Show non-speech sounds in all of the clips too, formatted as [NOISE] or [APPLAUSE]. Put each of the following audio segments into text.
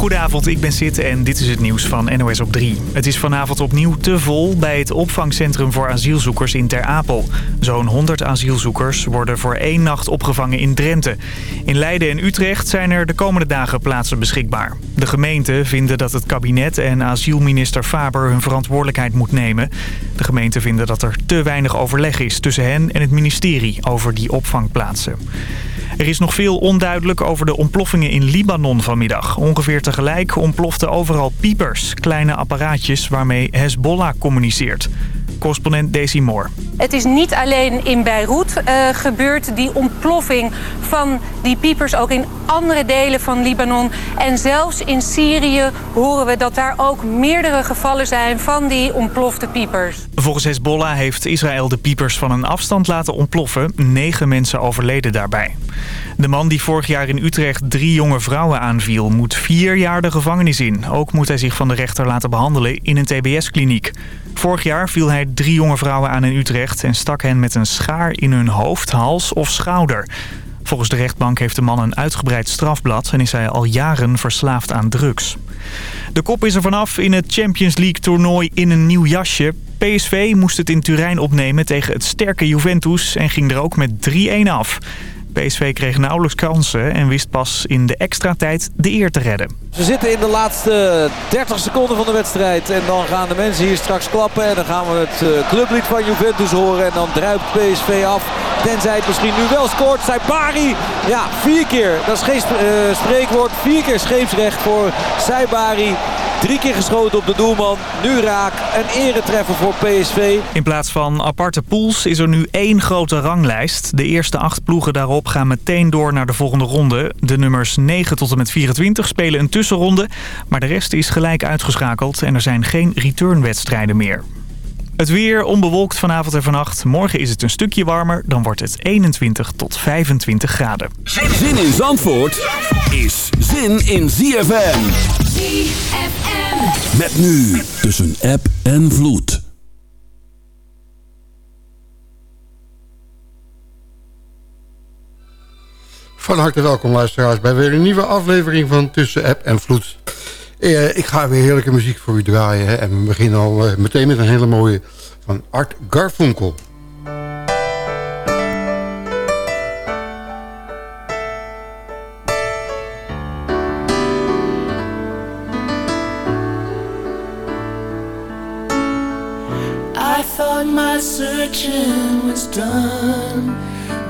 Goedenavond, ik ben Sid en dit is het nieuws van NOS op 3. Het is vanavond opnieuw te vol bij het opvangcentrum voor asielzoekers in Ter Apel. Zo'n 100 asielzoekers worden voor één nacht opgevangen in Drenthe. In Leiden en Utrecht zijn er de komende dagen plaatsen beschikbaar. De gemeenten vinden dat het kabinet en asielminister Faber hun verantwoordelijkheid moet nemen. De gemeenten vinden dat er te weinig overleg is tussen hen en het ministerie over die opvangplaatsen. Er is nog veel onduidelijk over de ontploffingen in Libanon vanmiddag. Ongeveer tegelijk ontploften overal piepers, kleine apparaatjes waarmee Hezbollah communiceert. Correspondent Daisy Moore. Het is niet alleen in Beirut uh, gebeurd, die ontploffing van die piepers. Ook in andere delen van Libanon. En zelfs in Syrië horen we dat daar ook meerdere gevallen zijn van die ontplofte piepers. Volgens Hezbollah heeft Israël de piepers van een afstand laten ontploffen. Negen mensen overleden daarbij. De man die vorig jaar in Utrecht drie jonge vrouwen aanviel... moet vier jaar de gevangenis in. Ook moet hij zich van de rechter laten behandelen in een tbs-kliniek. Vorig jaar viel hij drie jonge vrouwen aan in Utrecht... en stak hen met een schaar in hun hoofd, hals of schouder. Volgens de rechtbank heeft de man een uitgebreid strafblad... en is hij al jaren verslaafd aan drugs. De kop is er vanaf in het Champions League toernooi in een nieuw jasje. PSV moest het in Turijn opnemen tegen het sterke Juventus... en ging er ook met 3-1 af. PSV kreeg nauwelijks kansen en wist pas in de extra tijd de eer te redden. We zitten in de laatste 30 seconden van de wedstrijd. En dan gaan de mensen hier straks klappen. En dan gaan we het eh, clublied van Juventus horen. En dan druipt PSV af. Tenzij het misschien nu wel scoort. Saibari. Ja, vier keer. Dat is geen uh, spreekwoord. Vier keer scheepsrecht voor Saibari. Drie keer geschoten op de doelman. Nu raak. Een eretreffer voor PSV. In plaats van aparte pools is er nu één grote ranglijst. De eerste acht ploegen daarop gaan meteen door naar de volgende ronde. De nummers 9 tot en met 24 spelen een tussenronde. Maar de rest is gelijk uitgeschakeld en er zijn geen returnwedstrijden meer. Het weer onbewolkt vanavond en vannacht. Morgen is het een stukje warmer. Dan wordt het 21 tot 25 graden. Zin in Zandvoort is zin in ZFM. ZFM. Met nu tussen app en vloed. Van harte welkom luisteraars bij weer een nieuwe aflevering van Tussen App en Vloed. Eh, ik ga weer heerlijke muziek voor u draaien. Hè. En we beginnen al eh, meteen met een hele mooie van Art Garfunkel. I thought my searching was done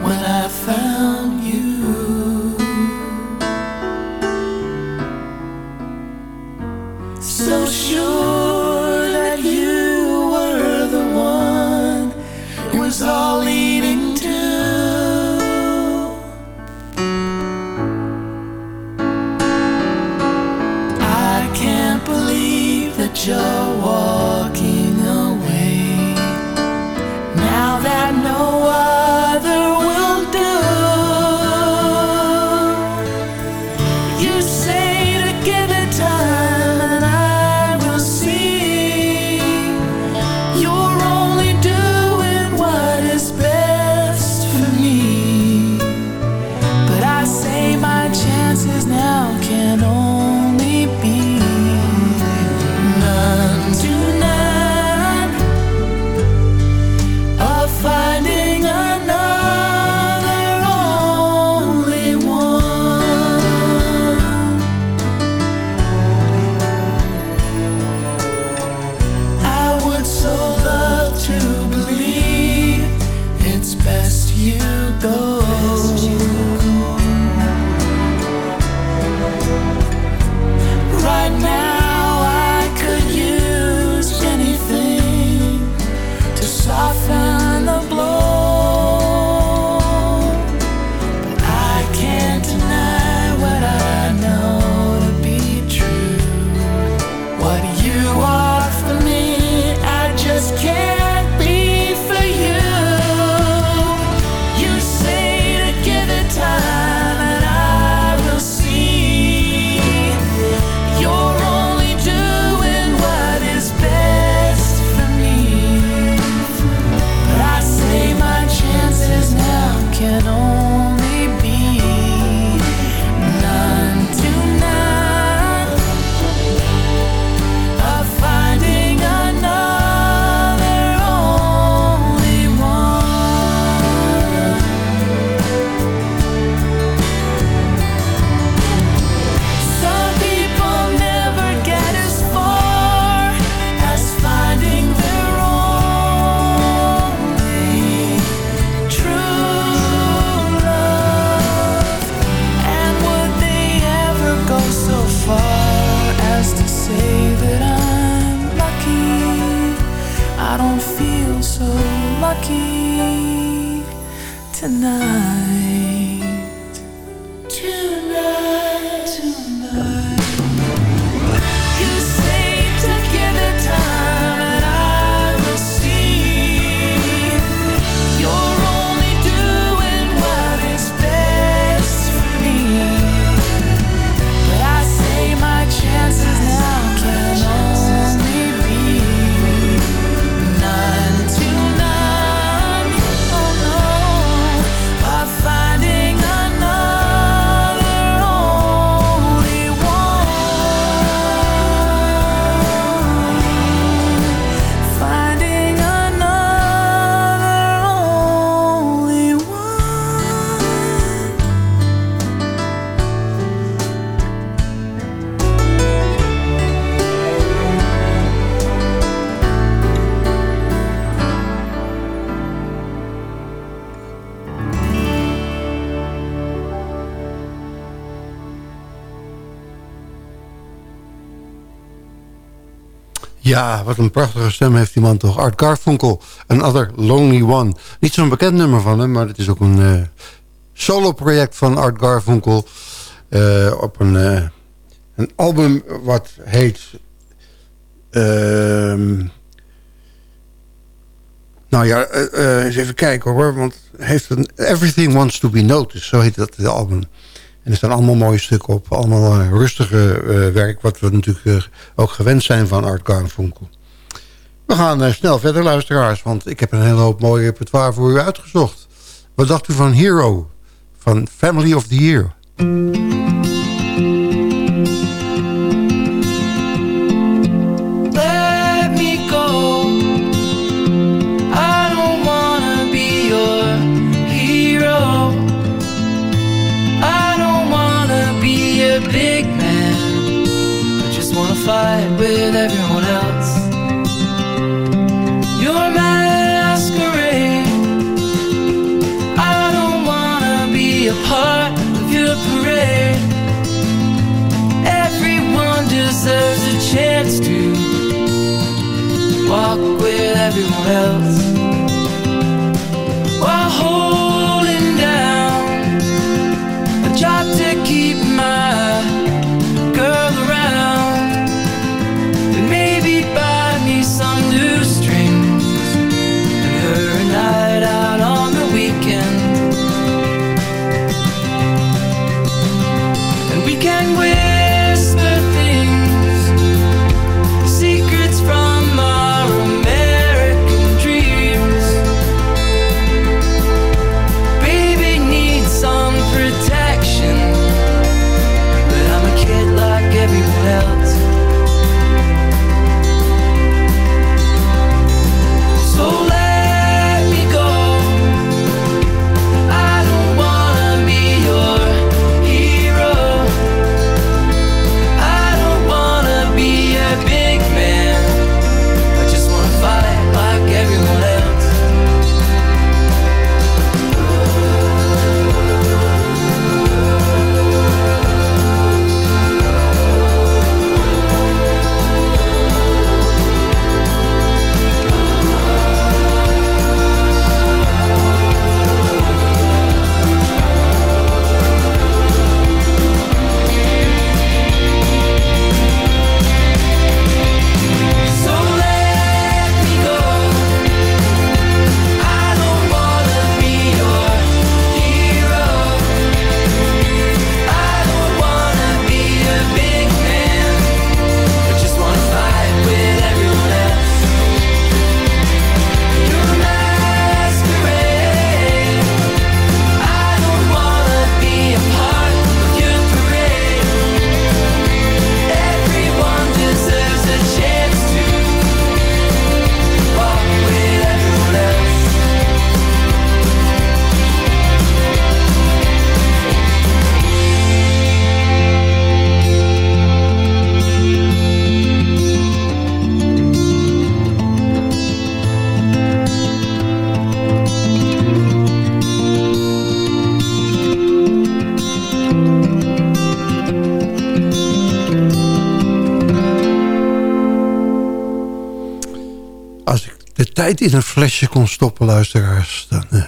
when I found you. joy. lucky tonight. Ja, wat een prachtige stem heeft die man toch. Art Garfunkel, Another Lonely One. Niet zo'n bekend nummer van hem, maar het is ook een uh, solo-project van Art Garfunkel. Eh, op een, eh, een album wat heet... Ehm, nou ja, eens even kijken hoor, want heeft een Everything Wants to Be Noticed, zo heet dat de album er staan allemaal mooie stukken op. Allemaal eh, rustige eh, werk, wat we natuurlijk eh, ook gewend zijn van Art Garfunkel. We gaan snel verder, luisteraars, want ik heb een hele hoop mooi repertoire voor u uitgezocht. Wat dacht u van Hero, van Family of the Year? in een flesje kon stoppen, luisteraars... dan uh,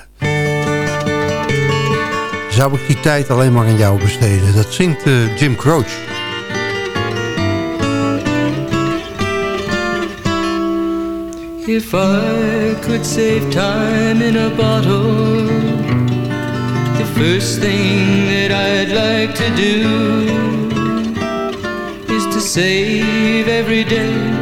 zou ik die tijd alleen maar aan jou besteden. Dat zingt uh, Jim Croce. If I could save time in a bottle The first thing that I'd like to do Is to save every day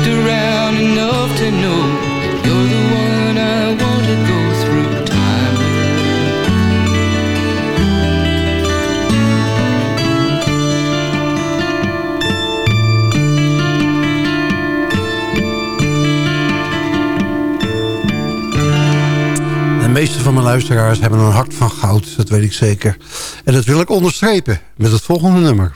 Looked around enough to know you're the one I want to go through time. De meeste van mijn luisteraars hebben een hart van goud, dat weet ik zeker. En dat wil ik onderstrepen met het volgende nummer.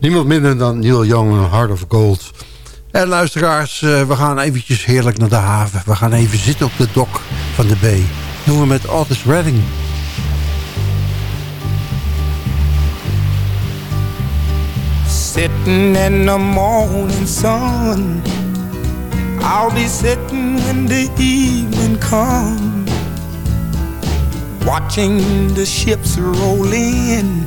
Niemand minder dan Neil Young en Heart of Gold. En luisteraars, uh, we gaan eventjes heerlijk naar de haven. We gaan even zitten op de dok van de B. Doen we met Otis Redding. Sitting in the morning sun I'll be sitting when the evening comes Watching the ships roll in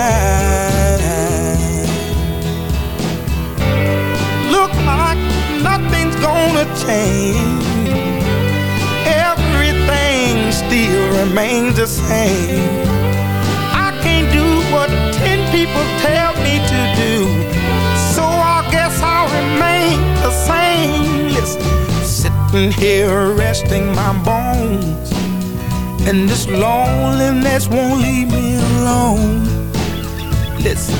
Change. Everything still remains the same. I can't do what ten people tell me to do, so I guess I'll remain the same. Listen sitting here resting my bones. And this loneliness won't leave me alone. Listen,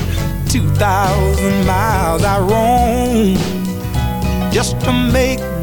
2,000 miles I roam just to make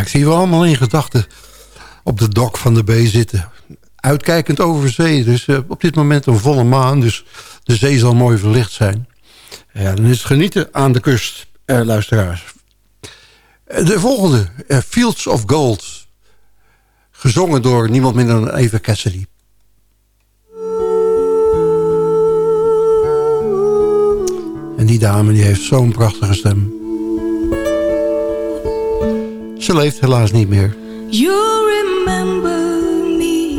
Ik zie we allemaal in gedachten op de dok van de B zitten uitkijkend over zee. Dus uh, op dit moment een volle maan, dus de zee zal mooi verlicht zijn. Ja, dan is het genieten aan de kust, uh, luisteraars. Uh, de volgende, Fields of Gold. Gezongen door niemand minder dan Eva Cassidy. En die dame die heeft zo'n prachtige stem. Ze leeft helaas niet meer. You remember me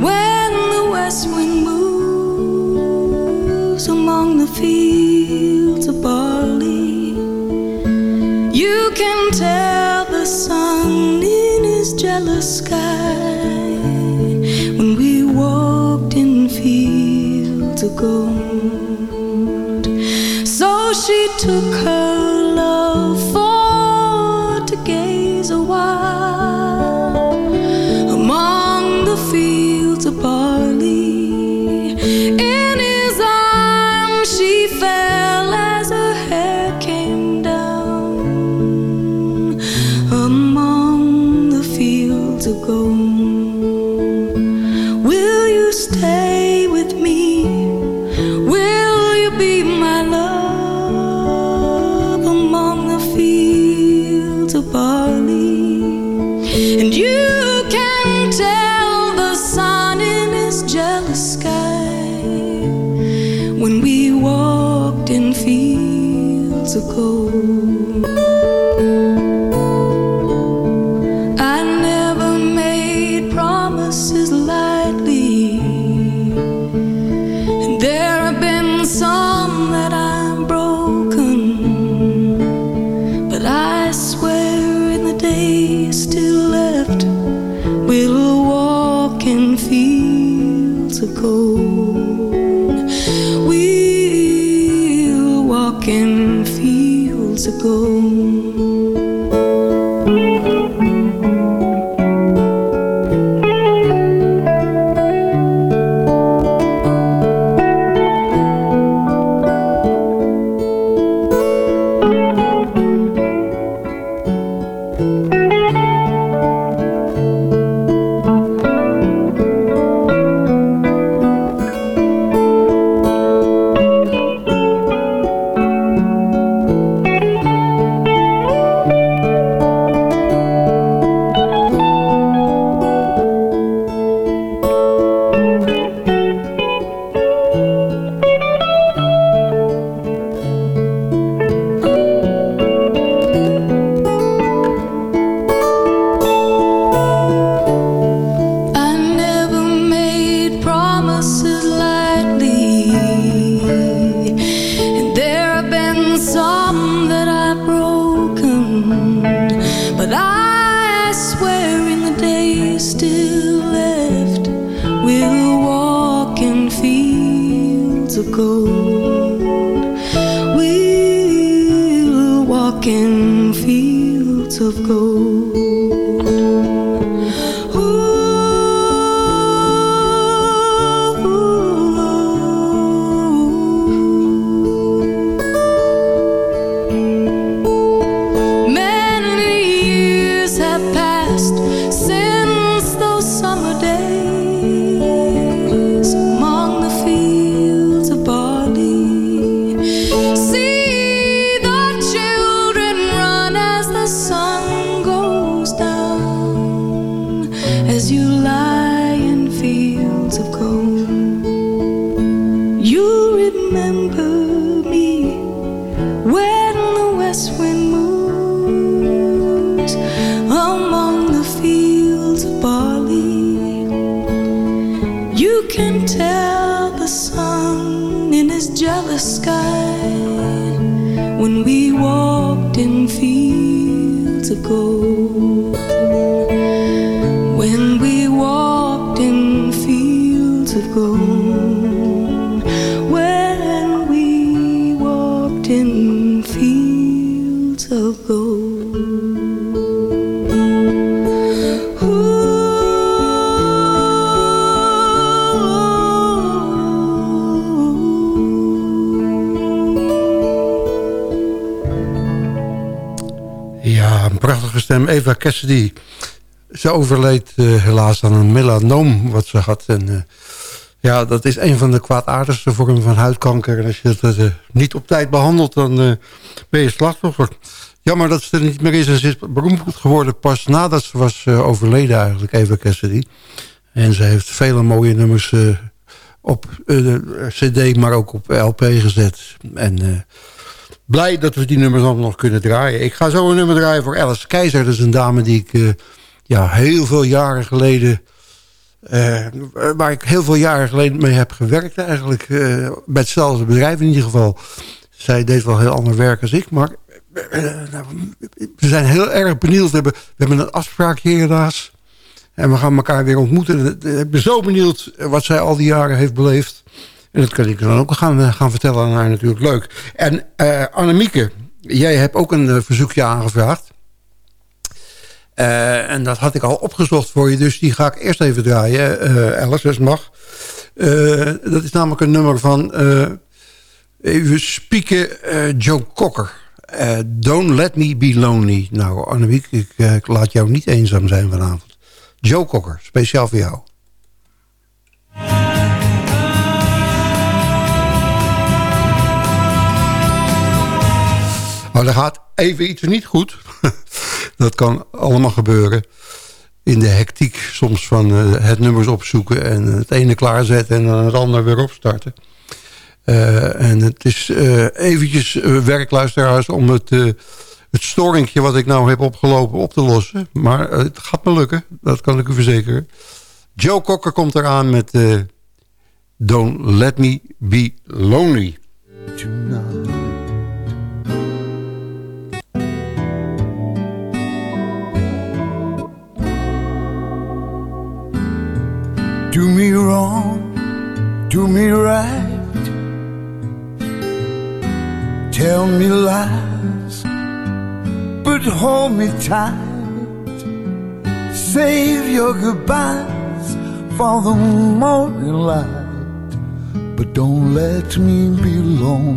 when the west wind moves among the fields of barley. You can tell the sun in his jealous sky when we walked in fields of gold. So she took her Cassidy. Ze overleed eh, helaas aan een melanoom wat ze had. En, eh, ja, dat is een van de kwaadaardigste vormen van huidkanker. En als je dat eh, niet op tijd behandelt, dan ben je slachtoffer. Jammer dat ze er niet meer is. En ze is beroemd geworden pas nadat ze was overleden eigenlijk, Eva Cassidy. En ze heeft vele mooie nummers op cd, maar ook op LP gezet. En blij dat we die nummers dan nog kunnen draaien. Ik ga zo een nummer draaien voor Alice Keizer. Dat is een dame die ik eh, ja, heel veel jaren geleden... eh, waar ik heel veel jaren geleden mee heb gewerkt eigenlijk. eh, bij hetzelfde bedrijf in ieder geval. Zij deed wel heel ander werk als ik, maar... we zijn heel erg benieuwd. We hebben, we hebben een afspraak hier helaas. En we gaan elkaar weer ontmoeten. Ik ben zo benieuwd wat zij al die jaren heeft beleefd. En dat kan ik dan ook gaan, eh, gaan vertellen aan haar natuurlijk leuk. En eh Annemieke, jij hebt ook een eh, verzoekje aangevraagd. En dat had ik al opgezocht voor je, dus die ga ik eerst even draaien. Alice, als mag. Dat is namelijk een nummer van... even spieken, Joe Cocker. Don't Let Me Be Lonely. Nou, Annemiek, ik, ik laat jou niet eenzaam zijn vanavond. Joe Cocker, speciaal voor jou. Maar er gaat even iets niet goed. [LAUGHS] Dat kan allemaal gebeuren. In de hectiek soms van eh, het nummers opzoeken... en het ene klaarzetten en dan het andere weer opstarten. Eh, en het is eh, eventjes uh, werkluisteraars om het, uh, het storingje wat ik nou heb opgelopen op te lossen. Maar uh, het gaat me lukken, dat kan ik u verzekeren. Joe Cocker komt eraan met Don't Let Me Be Lonely. Do me wrong, do me right. Tell me lies, but hold me tight. Save your goodbyes for the morning light, but don't let me be alone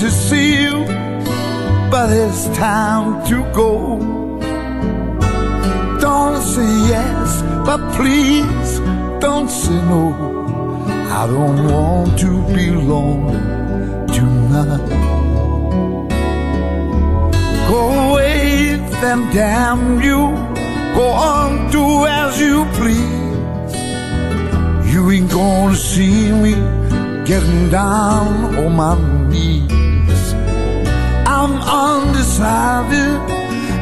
to see you, but it's time to go. Don't say yes, but please don't say no. I don't want to be lonely tonight. Go away, then damn you. Go on, do as you please. You ain't gonna see me getting down on my. I'm undecided,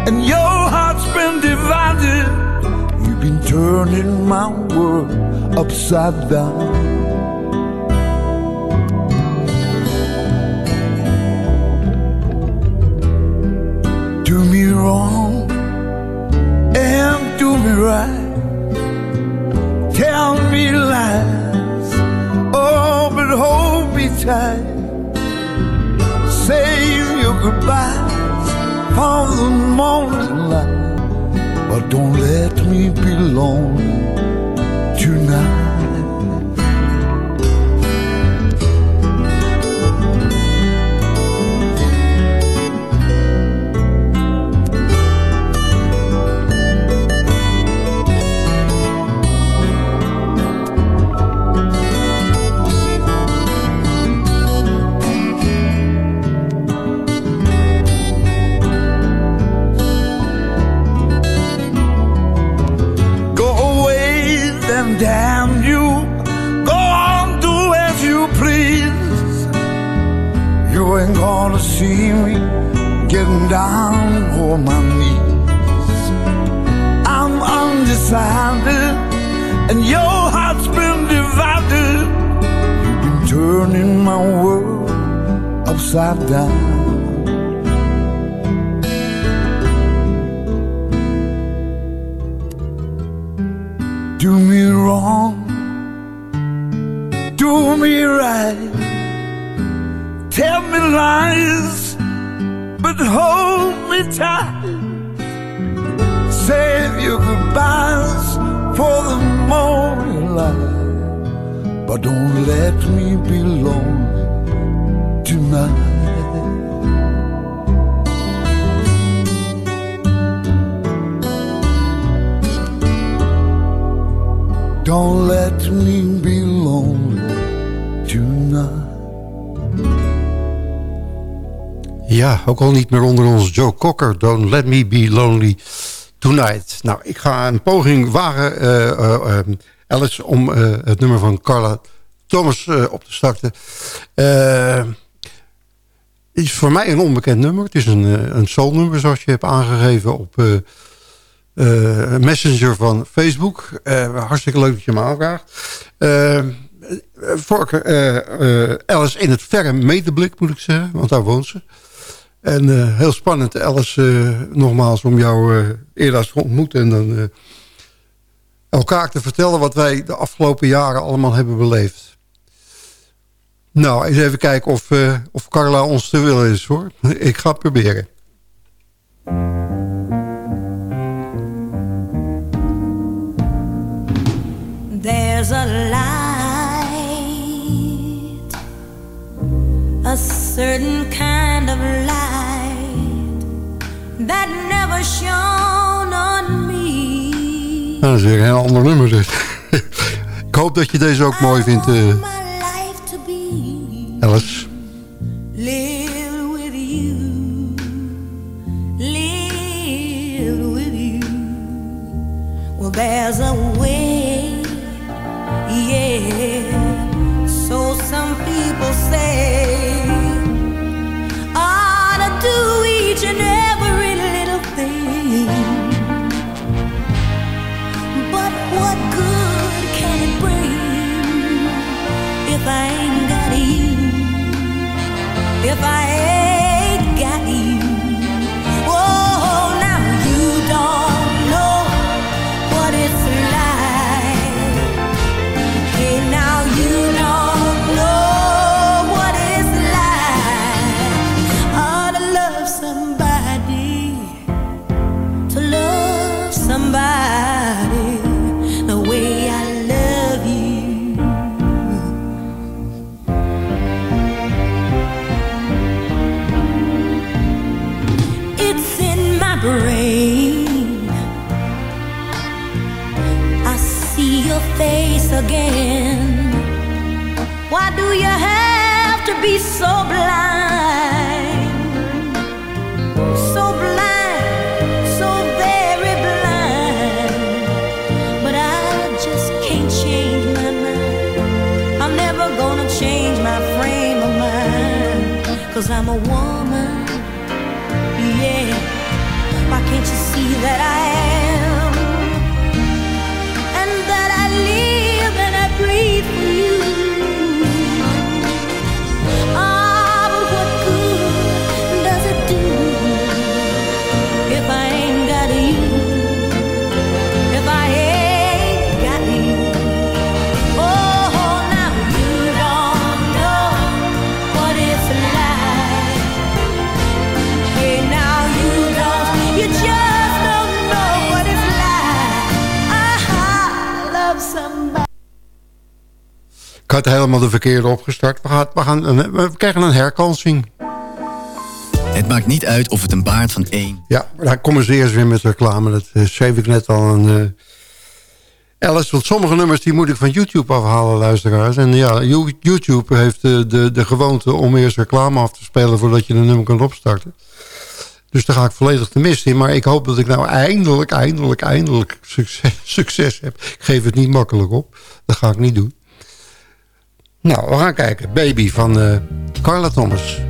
and your heart's been divided. You've been turning my world upside down. Do me wrong and do me right. Tell me lies, oh, but hold me tight goodbyes for the morning light, but don't let me be lonely on my knees. I'm undecided, and your heart's been divided. You've been turning my world upside down. Do me wrong, do me right. Tell me lies, but hold me tight. Save your goodbyes for the morning light, but don't let me be lonely tonight. Don't let me be Ja, ook al niet meer onder ons Joe Cocker. Don't let me be lonely tonight. Nou, ik ga een poging wagen, eh, eh, eh, Alice, om het nummer van Carla Thomas op te starten. Het is voor mij een onbekend nummer. Het is een, een soulnummer, zoals je hebt aangegeven op Messenger van Facebook. Hartstikke leuk dat je me aanvraagt. Eh, Alice in het verre medeblik, moet ik zeggen. Want daar woont ze. En eh, heel spannend, Alice, eh, nogmaals om jou eh, eerder te ontmoeten. En dan elkaar te vertellen wat wij de afgelopen jaren allemaal hebben beleefd. Nou, eens even kijken of, of Carla ons te willen is, hoor. Ik ga het proberen. Nou, dat is weer een heel ander nummer, dus. [LAUGHS] Ik hoop dat je deze ook mooi vindt, be Alice. Cause I'm a woman. Yeah. Why can't you see that I am? Had helemaal de verkeerde opgestart. We, gaan, we, gaan, we krijgen een herkansing. Het maakt niet uit of het een baard van één... Ja, daar komen ze eerst weer met reclame. Dat uh, schreef ik net al aan uh, Alice. Want sommige nummers die moet ik van YouTube afhalen, luisteraars. En ja, YouTube heeft de, de, de gewoonte om eerst reclame af te spelen... voordat je een nummer kan opstarten. Dus daar ga ik volledig de mist in. Maar ik hoop dat ik nou eindelijk, eindelijk, eindelijk succes, succes heb. Ik geef het niet makkelijk op. Dat ga ik niet doen. Nou, we gaan kijken. Baby van uh, Carla Thomas.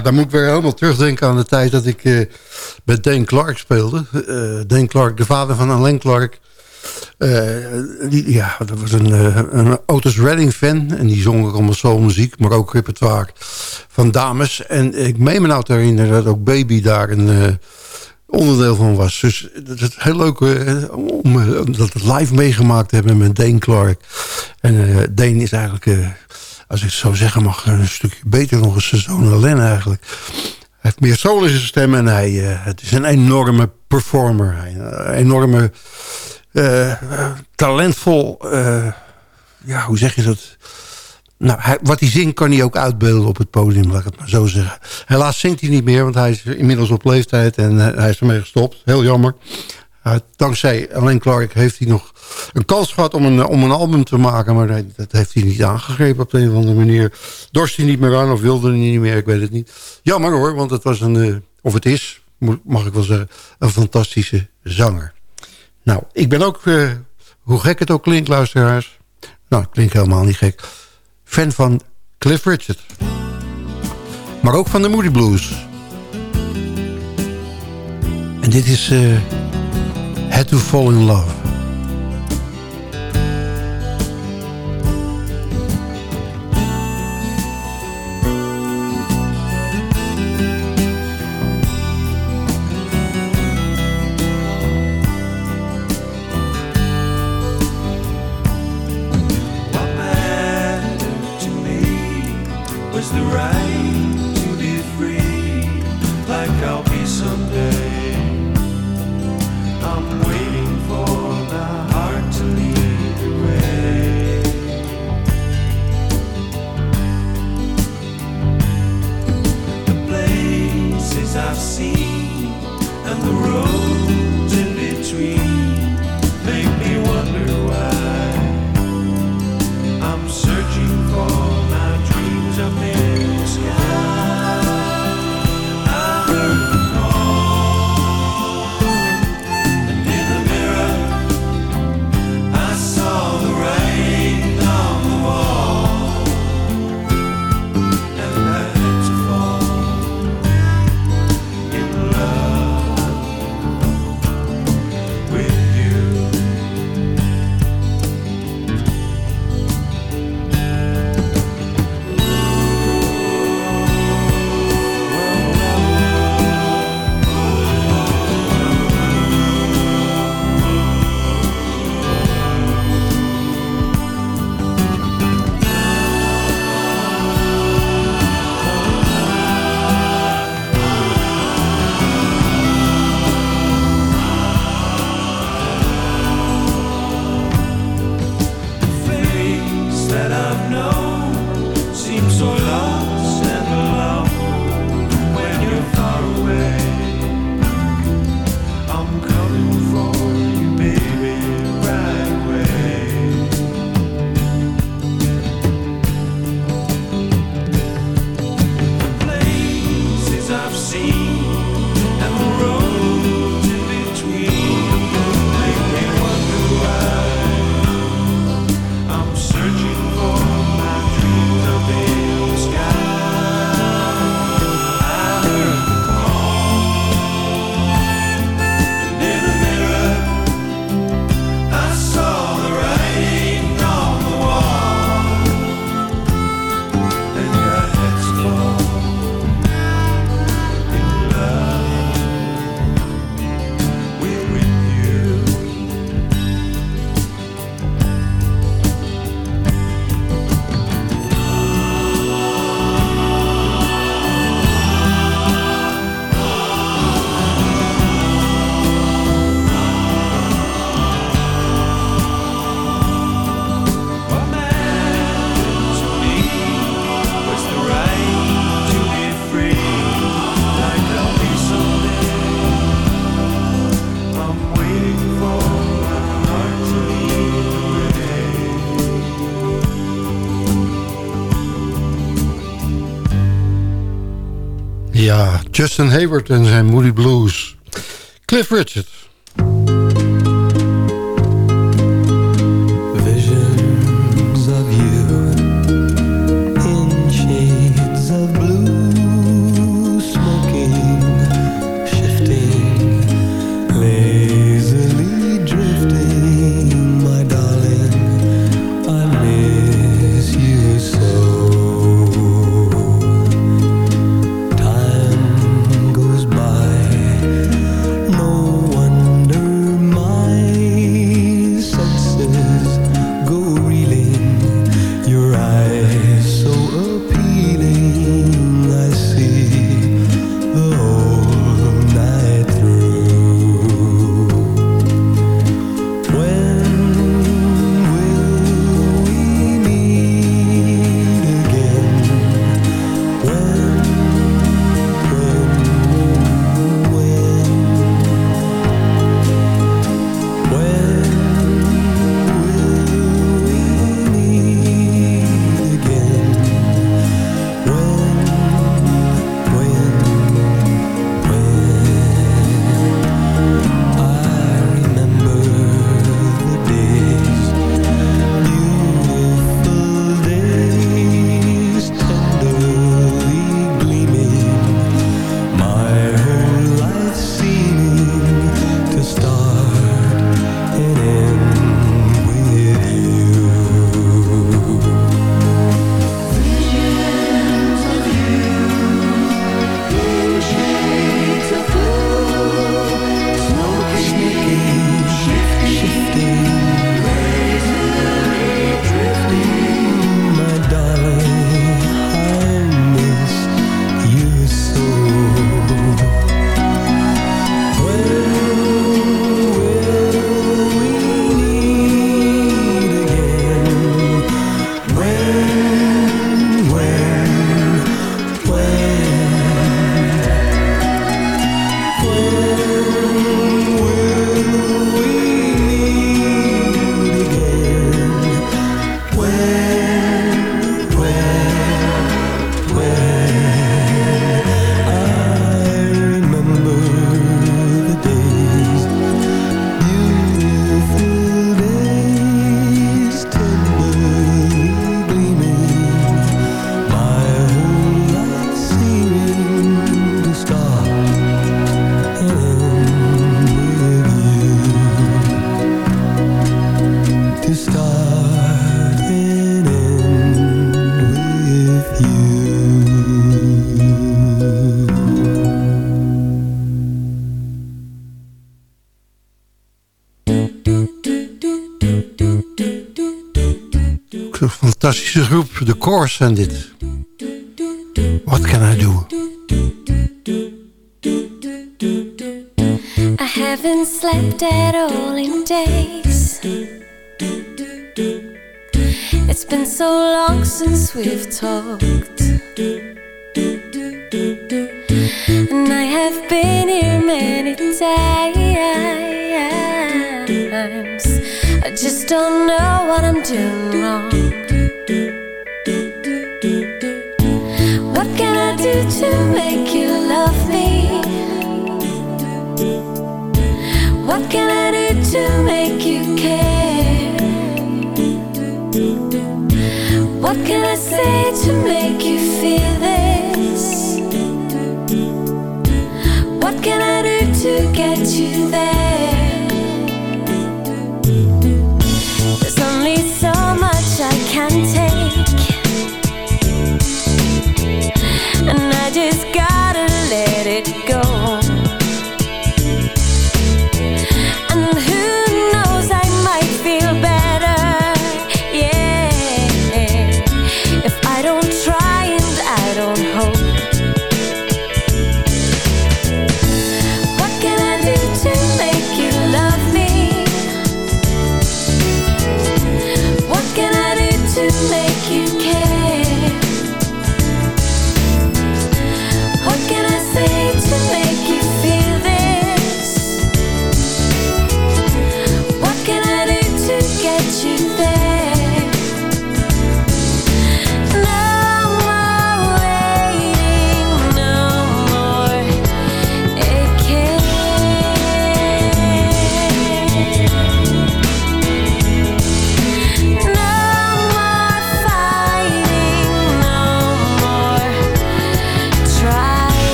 Dan moet ik weer helemaal terugdenken aan de tijd dat ik uh, met Dane Clark speelde. Uh, Dane Clark, de vader van Alain Clark. Uh, die, ja, dat was een, een Otis Redding fan. En die zong ook allemaal soulmuziek, maar ook repertoire van dames. En ik meen me nou te herinneren dat ook Baby daar een onderdeel van was. Dus dat is heel leuk om dat live meegemaakt te hebben met Dane Clark. En Dane is eigenlijk als ik het zo zeggen mag, een stukje beter nog eens zoon Alain eigenlijk. Hij heeft meer soul in zijn stem en hij, uh, het is een enorme performer. Een enorme uh, talentvol, ja, hoe zeg je dat? Nou, hij, wat hij zingt kan hij ook uitbeelden op het podium, laat ik het maar zo zeggen. Helaas zingt hij niet meer, want hij is inmiddels op leeftijd en hij is ermee gestopt. Heel jammer. Uh, dankzij Alain Clark heeft hij nog een kans gehad om een, om een album te maken. Maar dat heeft hij niet aangegrepen op de een of andere manier. Dorst hij niet meer aan of wilde hij niet meer, ik weet het niet. Jammer hoor, want het was een, uh, of het is, mag ik wel zeggen, een fantastische zanger. Nou, ik ben ook, hoe gek het ook klinkt, luisteraars. Nou, het klinkt helemaal niet gek. Fan van Cliff Richard. Maar ook van de Moody Blues. En dit is... Had to Fall in Love. Justin Hayward en zijn Moody Blues. Cliff Richard. fantastische groep, The Course en dit. What can I do? I haven't slept at all in days It's been so long since we've talked sky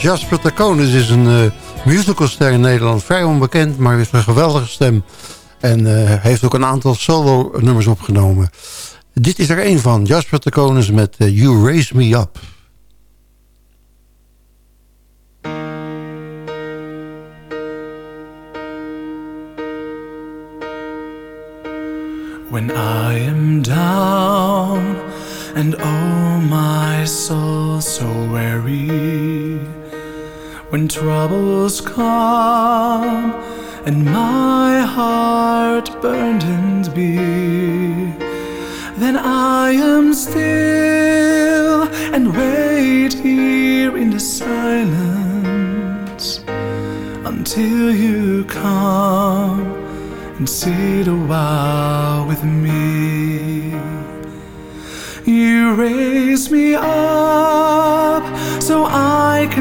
Jasper Taconis is een eh, musicalster in Nederland. Vrij onbekend, maar heeft een geweldige stem. En eh, heeft ook een aantal solo-nummers opgenomen. Dit is er één van. Jasper Taconis met eh, You Raise Me Up. When I am down and oh my soul so weary When troubles come and my heart burdened be, then I am still and wait here in the silence until you come and sit awhile with me. You raise me up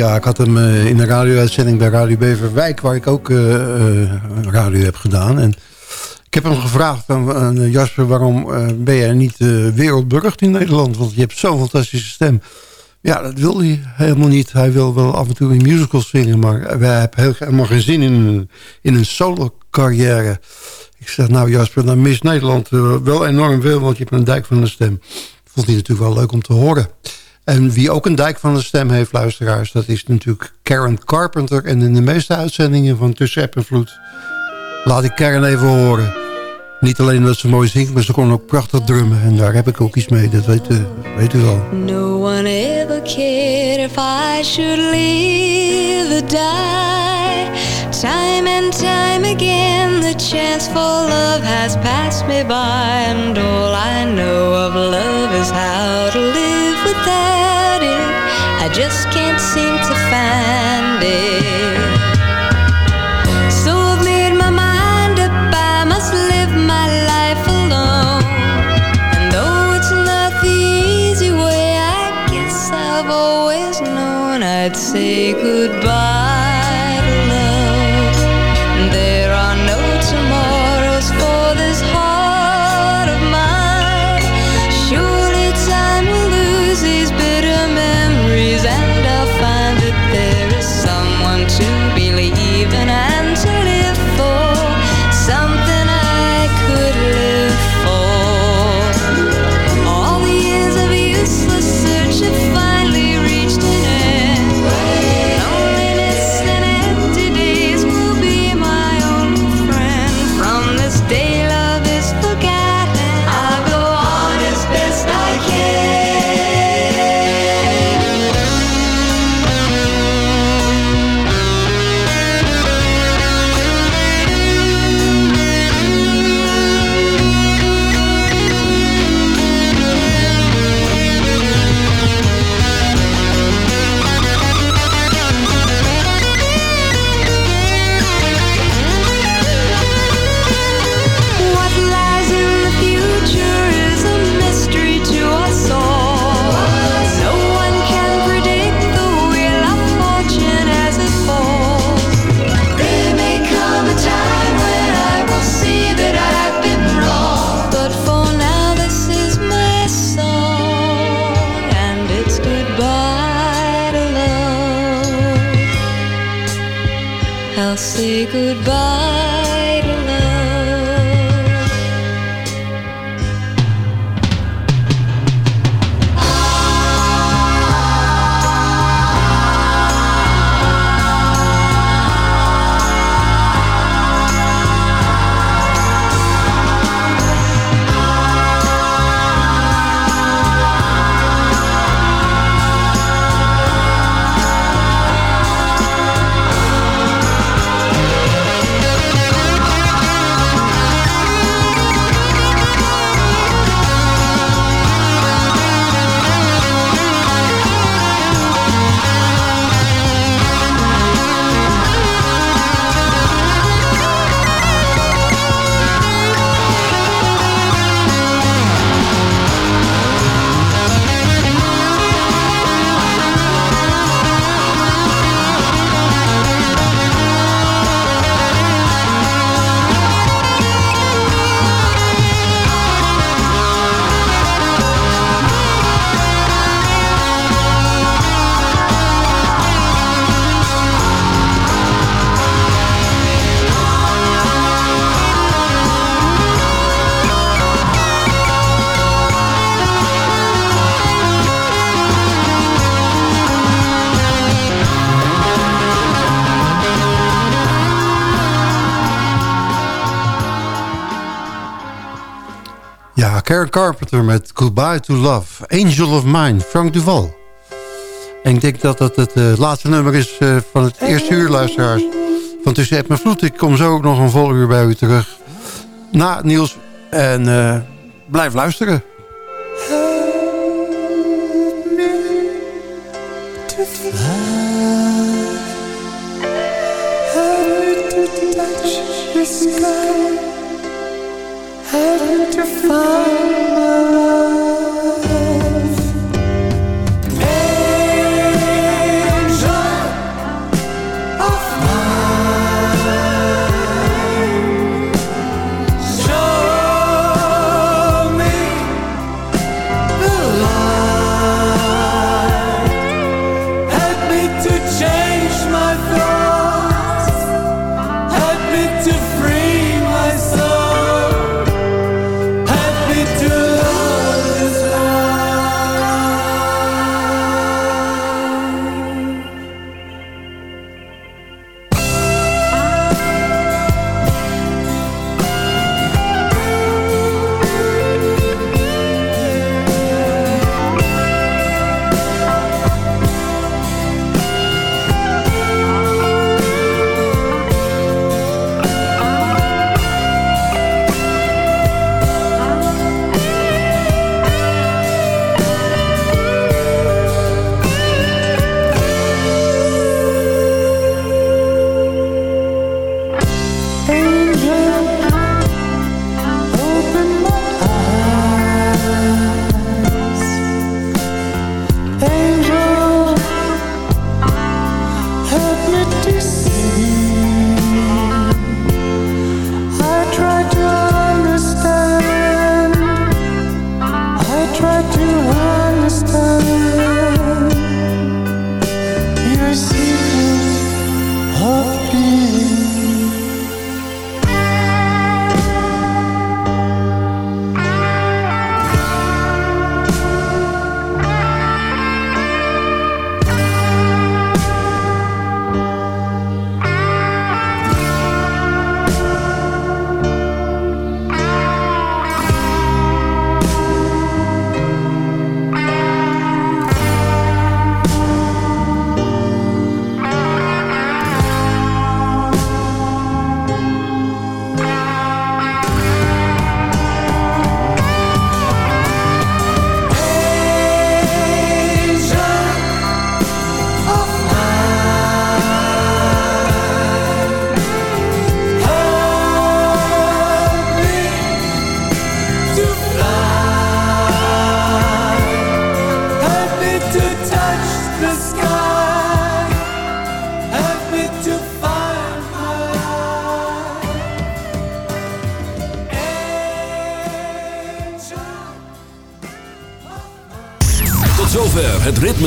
Ja, ik had hem eh, in de radio-uitzending bij Radio Beverwijk... waar ik ook eh, eh, radio heb gedaan. En ik heb hem gevraagd aan, Jasper... waarom ben jij niet wereldberucht in Nederland? Want je hebt zo'n fantastische stem. Ja, dat wil hij helemaal niet. Hij wil wel af en toe in musicals zingen... maar wij hebben helemaal geen zin in een, in een solo-carrière. Ik zeg, nou Jasper, dan mist Nederland wel enorm veel... want je hebt een dijk van de stem. Vond hij natuurlijk wel leuk om te horen. En wie ook een dijk van de stem heeft, luisteraars... dat is natuurlijk Karen Carpenter. En in de meeste uitzendingen van Tussen App en Vloed... laat ik Karen even horen. Niet alleen dat ze mooi zingt, maar ze kon ook prachtig drummen. En daar heb ik ook iets mee, dat weet, u- weet u wel. No one ever cared if I should live or die. Time and time again, the chance for love has passed me by. And all I know of love is how to live without it. I just can't seem to find it. Karen Carpenter met Goodbye to Love. Angel of Mine, Frank Duval. En ik denk dat dat het eh, laatste nummer is eh, van het eerste uur, luisteraars. Van Tussen App en Vloed. Ik kom zo ook nog een vol uur bij u terug. Na nieuws. En eh, blijf luisteren. Help me to find my love.